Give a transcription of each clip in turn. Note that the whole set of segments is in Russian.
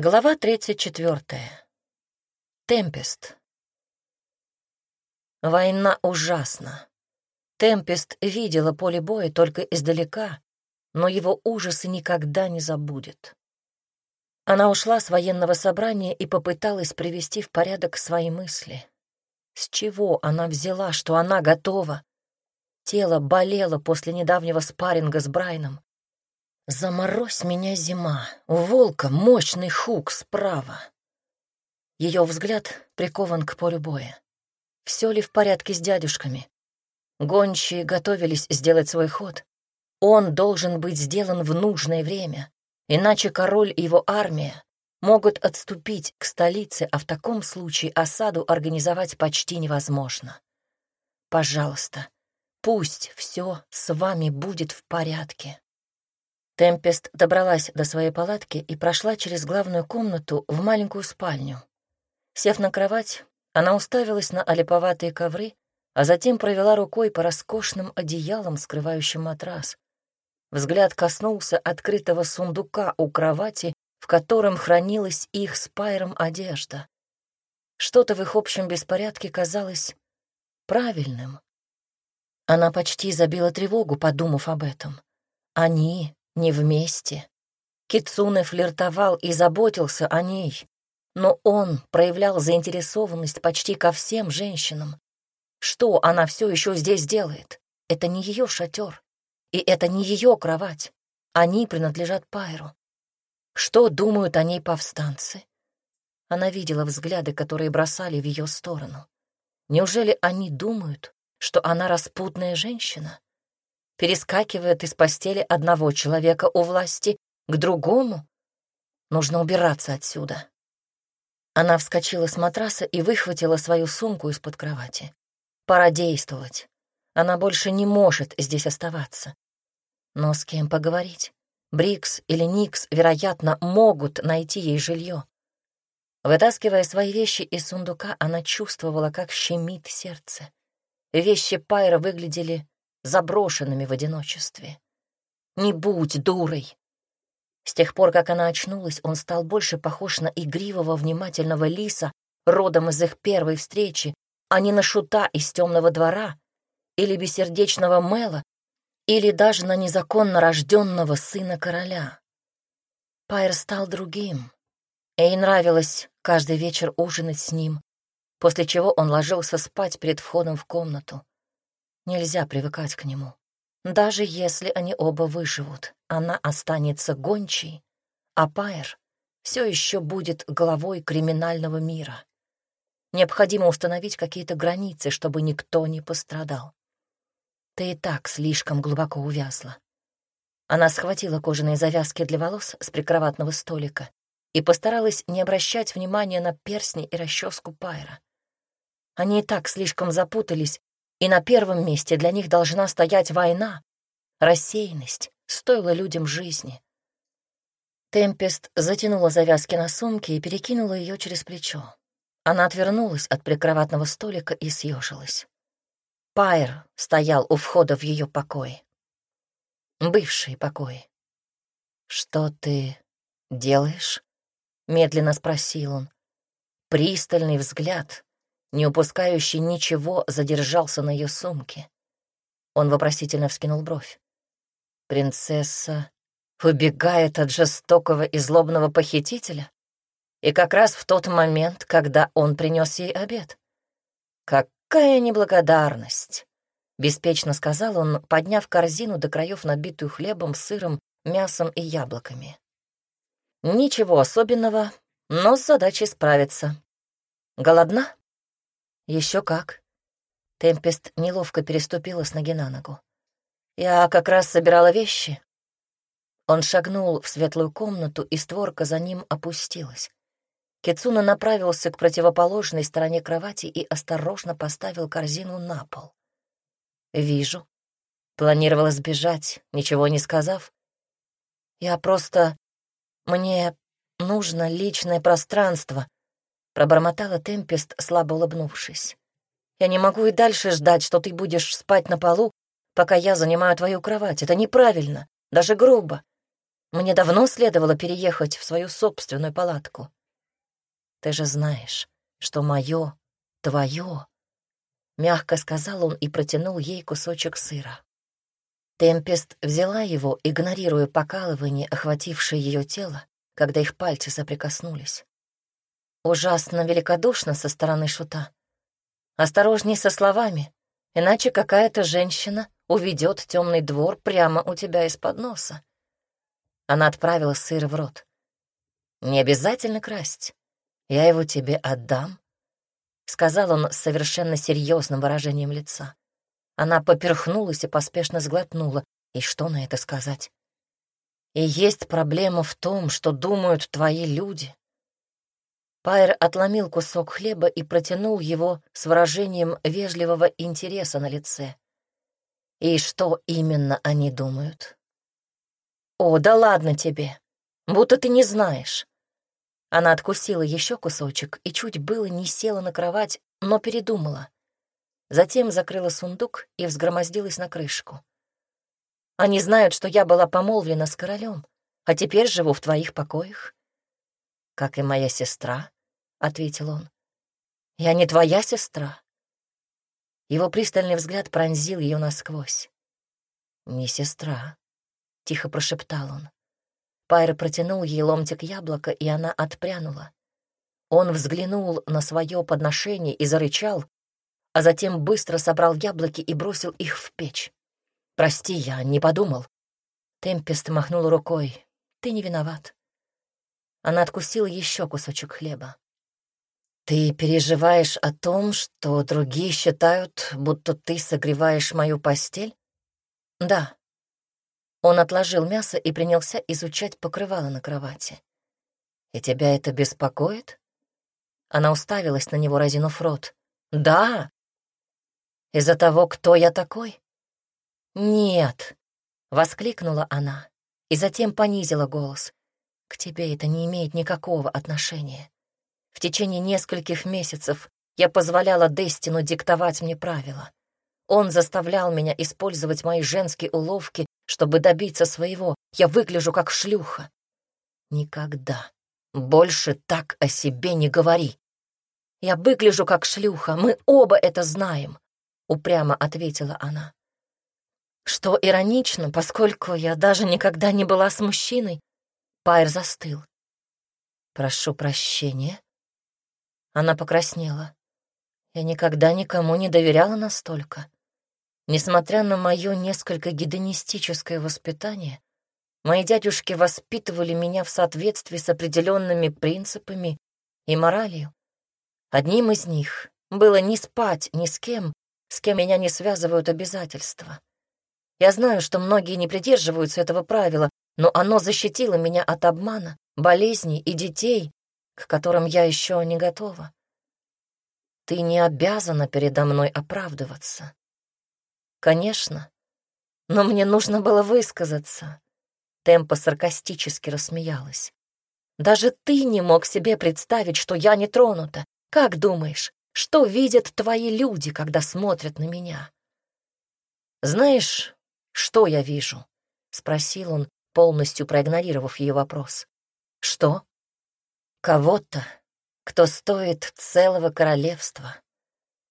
Глава 34. Темпест. Война ужасна. Темпест видела поле боя только издалека, но его ужасы никогда не забудет. Она ушла с военного собрания и попыталась привести в порядок свои мысли. С чего она взяла, что она готова? Тело болело после недавнего спарринга с Брайном. Заморозь меня зима, у волка мощный хук справа. Ее взгляд прикован к полю боя. Все ли в порядке с дядюшками? Гончие готовились сделать свой ход. Он должен быть сделан в нужное время, иначе король и его армия могут отступить к столице, а в таком случае осаду организовать почти невозможно. Пожалуйста, пусть все с вами будет в порядке. Темпест добралась до своей палатки и прошла через главную комнату в маленькую спальню. Сев на кровать, она уставилась на олиповатые ковры, а затем провела рукой по роскошным одеялам, скрывающим матрас. Взгляд коснулся открытого сундука у кровати, в котором хранилась их с Пайром одежда. Что-то в их общем беспорядке казалось правильным. Она почти забила тревогу, подумав об этом. Они не вместе. Кицуне флиртовал и заботился о ней, но он проявлял заинтересованность почти ко всем женщинам. Что она все еще здесь делает? Это не ее шатер, и это не ее кровать. Они принадлежат Пайру. Что думают о ней повстанцы? Она видела взгляды, которые бросали в ее сторону. Неужели они думают, что она распутная женщина? Перескакивает из постели одного человека у власти к другому. Нужно убираться отсюда. Она вскочила с матраса и выхватила свою сумку из-под кровати. Пора действовать. Она больше не может здесь оставаться. Но с кем поговорить? Брикс или Никс, вероятно, могут найти ей жилье. Вытаскивая свои вещи из сундука, она чувствовала, как щемит сердце. Вещи Пайра выглядели заброшенными в одиночестве. Не будь дурой. С тех пор, как она очнулась, он стал больше похож на игривого, внимательного лиса, родом из их первой встречи, а не на шута из темного двора или бессердечного Мэла, или даже на незаконно рожденного сына короля. Пайр стал другим. Ей нравилось каждый вечер ужинать с ним, после чего он ложился спать перед входом в комнату. Нельзя привыкать к нему. Даже если они оба выживут, она останется гончей, а Пайер все еще будет главой криминального мира. Необходимо установить какие-то границы, чтобы никто не пострадал. Ты и так слишком глубоко увязла. Она схватила кожаные завязки для волос с прикроватного столика и постаралась не обращать внимания на перстни и расческу Пайра. Они и так слишком запутались, и на первом месте для них должна стоять война. Рассеянность стоила людям жизни. Темпест затянула завязки на сумке и перекинула ее через плечо. Она отвернулась от прикроватного столика и съежилась. Пайр стоял у входа в ее покой. Бывший покой. «Что ты делаешь?» — медленно спросил он. Пристальный взгляд, не упускающий ничего, задержался на ее сумке. Он вопросительно вскинул бровь. Принцесса убегает от жестокого и злобного похитителя? И как раз в тот момент, когда он принес ей обед. Какая неблагодарность! Беспечно сказал он, подняв корзину до краев, набитую хлебом, сыром, мясом и яблоками. Ничего особенного, но с задачей справиться. Голодна? Еще как. Темпест неловко переступила с ноги на ногу. Я как раз собирала вещи. Он шагнул в светлую комнату, и створка за ним опустилась. Кицуна направился к противоположной стороне кровати и осторожно поставил корзину на пол. «Вижу. Планировала сбежать, ничего не сказав. Я просто... Мне нужно личное пространство», Пробормотала Темпест, слабо улыбнувшись. «Я не могу и дальше ждать, что ты будешь спать на полу, пока я занимаю твою кровать. Это неправильно, даже грубо. Мне давно следовало переехать в свою собственную палатку. Ты же знаешь, что мое — твое. Мягко сказал он и протянул ей кусочек сыра. Темпест взяла его, игнорируя покалывание, охватившее ее тело, когда их пальцы соприкоснулись. Ужасно великодушно со стороны шута. Осторожней со словами, иначе какая-то женщина уведет темный двор прямо у тебя из-под носа. Она отправила сыр в рот. «Не обязательно красть. Я его тебе отдам», — сказал он с совершенно серьезным выражением лица. Она поперхнулась и поспешно сглотнула. И что на это сказать? И есть проблема в том, что думают твои люди. Пайер отломил кусок хлеба и протянул его с выражением вежливого интереса на лице. И что именно они думают? «О, да ладно тебе! Будто ты не знаешь!» Она откусила еще кусочек и чуть было не села на кровать, но передумала. Затем закрыла сундук и взгромоздилась на крышку. Они знают, что я была помолвлена с королем, а теперь живу в твоих покоях. Как и моя сестра, — ответил он. Я не твоя сестра. Его пристальный взгляд пронзил ее насквозь. Не сестра, — тихо прошептал он. Пайра протянул ей ломтик яблока, и она отпрянула. Он взглянул на свое подношение и зарычал, а затем быстро собрал яблоки и бросил их в печь. «Прости, я не подумал». Темпест махнул рукой. «Ты не виноват». Она откусила еще кусочек хлеба. «Ты переживаешь о том, что другие считают, будто ты согреваешь мою постель?» «Да». Он отложил мясо и принялся изучать покрывало на кровати. «И тебя это беспокоит?» Она уставилась на него, разинув рот. «Да, из-за того, кто я такой? Нет, воскликнула она и затем понизила голос. К тебе это не имеет никакого отношения. В течение нескольких месяцев я позволяла Дестину диктовать мне правила. Он заставлял меня использовать мои женские уловки, чтобы добиться своего. Я выгляжу как шлюха. Никогда больше так о себе не говори. Я выгляжу как шлюха, мы оба это знаем. — упрямо ответила она. Что иронично, поскольку я даже никогда не была с мужчиной, Пайр застыл. «Прошу прощения». Она покраснела. Я никогда никому не доверяла настолько. Несмотря на мое несколько гедонистическое воспитание, мои дядюшки воспитывали меня в соответствии с определенными принципами и моралью. Одним из них было не спать ни с кем, с кем меня не связывают обязательства. Я знаю, что многие не придерживаются этого правила, но оно защитило меня от обмана, болезней и детей, к которым я еще не готова. Ты не обязана передо мной оправдываться. Конечно, но мне нужно было высказаться. Темпа саркастически рассмеялась. Даже ты не мог себе представить, что я не тронута. Как думаешь, что видят твои люди, когда смотрят на меня? Знаешь, что я вижу? Спросил он, полностью проигнорировав ее вопрос. Что? Кого-то, кто стоит целого королевства.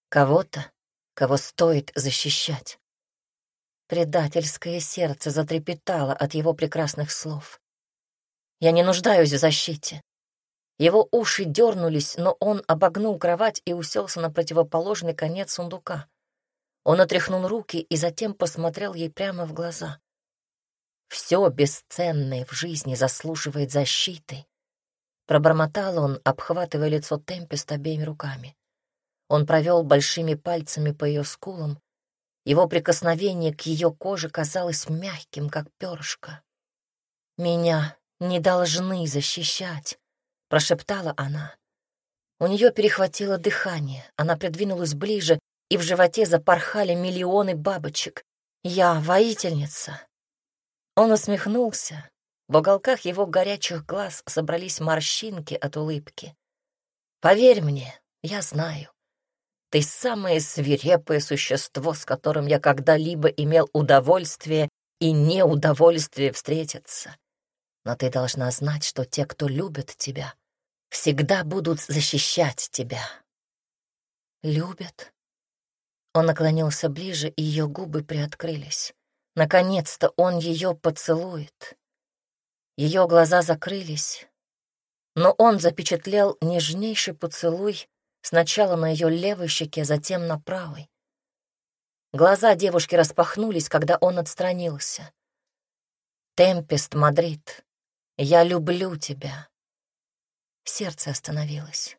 Кого-то, кого стоит защищать. Предательское сердце затрепетало от его прекрасных слов. Я не нуждаюсь в защите. Его уши дернулись, но он обогнул кровать и уселся на противоположный конец сундука. Он отряхнул руки и затем посмотрел ей прямо в глаза. «Все бесценное в жизни заслуживает защиты», — пробормотал он, обхватывая лицо Темпест обеими руками. Он провел большими пальцами по ее скулам. Его прикосновение к ее коже казалось мягким, как перышко. «Меня не должны защищать», — прошептала она. У нее перехватило дыхание, она придвинулась ближе, и в животе запорхали миллионы бабочек. «Я воительница». Он усмехнулся. В уголках его горячих глаз собрались морщинки от улыбки. «Поверь мне, я знаю. Ты самое свирепое существо, с которым я когда-либо имел удовольствие и неудовольствие встретиться. Но ты должна знать, что те, кто любит тебя, всегда будут защищать тебя. Любят? Он наклонился ближе, и ее губы приоткрылись. Наконец-то он ее поцелует. Ее глаза закрылись, но он запечатлел нежнейший поцелуй сначала на ее левой щеке, затем на правой. Глаза девушки распахнулись, когда он отстранился. «Темпест, Мадрид, я люблю тебя». Сердце остановилось.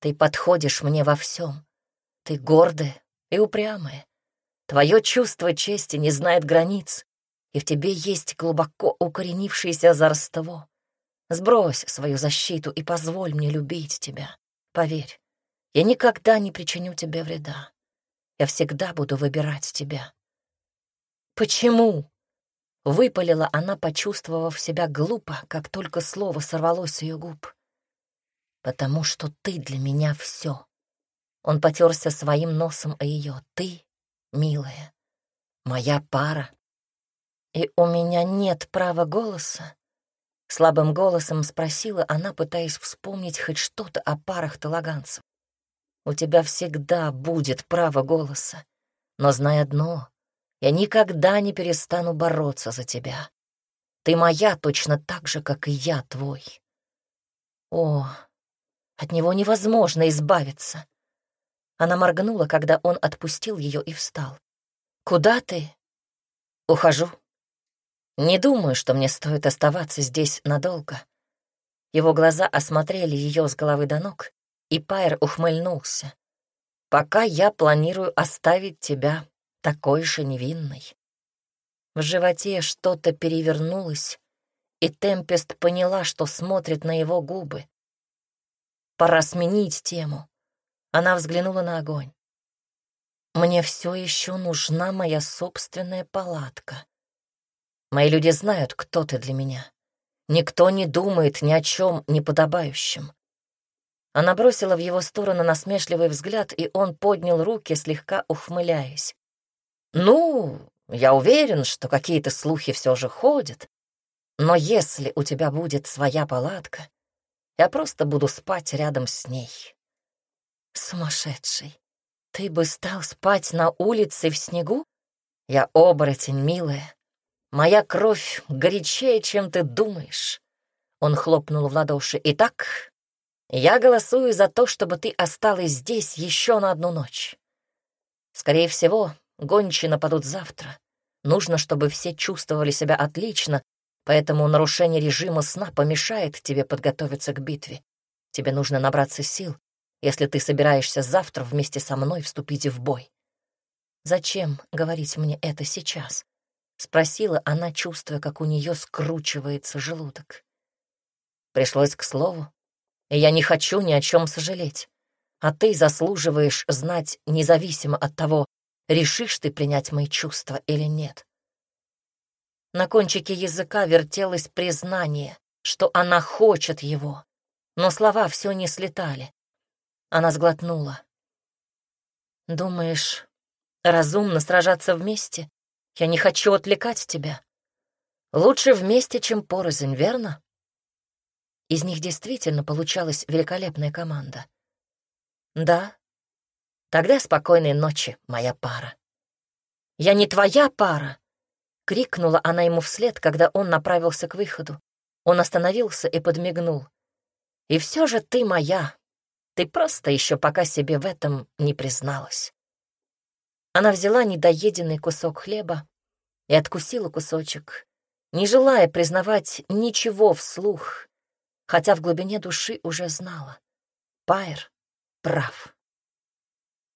«Ты подходишь мне во всем. Ты гордая и упрямая. Твое чувство чести не знает границ, и в тебе есть глубоко укоренившееся озорство. Сбрось свою защиту и позволь мне любить тебя. Поверь, я никогда не причиню тебе вреда. Я всегда буду выбирать тебя. Почему? Выпалила она, почувствовав себя глупо, как только слово сорвалось с ее губ. «Потому что ты для меня все. Он потерся своим носом о ее. «Ты, милая, моя пара. И у меня нет права голоса?» Слабым голосом спросила она, пытаясь вспомнить хоть что-то о парах талаганцев. «У тебя всегда будет право голоса. Но знай одно, я никогда не перестану бороться за тебя. Ты моя точно так же, как и я твой. О, от него невозможно избавиться. Она моргнула, когда он отпустил ее и встал. «Куда ты?» «Ухожу. Не думаю, что мне стоит оставаться здесь надолго». Его глаза осмотрели ее с головы до ног, и Пайер ухмыльнулся. «Пока я планирую оставить тебя такой же невинной». В животе что-то перевернулось, и Темпест поняла, что смотрит на его губы. Пора сменить тему. Она взглянула на огонь. «Мне все еще нужна моя собственная палатка. Мои люди знают, кто ты для меня. Никто не думает ни о чем неподобающем». Она бросила в его сторону насмешливый взгляд, и он поднял руки, слегка ухмыляясь. «Ну, я уверен, что какие-то слухи все же ходят. Но если у тебя будет своя палатка, я просто буду спать рядом с ней». Сумасшедший. Ты бы стал спать на улице в снегу? Я оборотень, милая. Моя кровь горячее, чем ты думаешь. Он хлопнул в ладоши. Итак, я голосую за то, чтобы ты осталась здесь еще на одну ночь. Скорее всего, гончие нападут завтра. Нужно, чтобы все чувствовали себя отлично, поэтому нарушение режима сна помешает тебе подготовиться к битве. Тебе нужно набраться сил, если ты собираешься завтра вместе со мной вступить в бой. Зачем говорить мне это сейчас? Спросила она, чувствуя, как у нее скручивается желудок. Пришлось к слову, и я не хочу ни о чем сожалеть. А ты заслуживаешь знать независимо от того, решишь ты принять мои чувства или нет. На кончике языка вертелось признание, что она хочет его, но слова все не слетали. Она сглотнула. «Думаешь, разумно сражаться вместе? Я не хочу отвлекать тебя. Лучше вместе, чем порознь, верно?» Из них действительно получалась великолепная команда. «Да? Тогда спокойной ночи, моя пара». «Я не твоя пара!» — крикнула она ему вслед, когда он направился к выходу. Он остановился и подмигнул. «И все же ты моя, ты просто еще пока себе в этом не призналась. Она взяла недоеденный кусок хлеба и откусила кусочек, не желая признавать ничего вслух, хотя в глубине души уже знала. Пайер прав.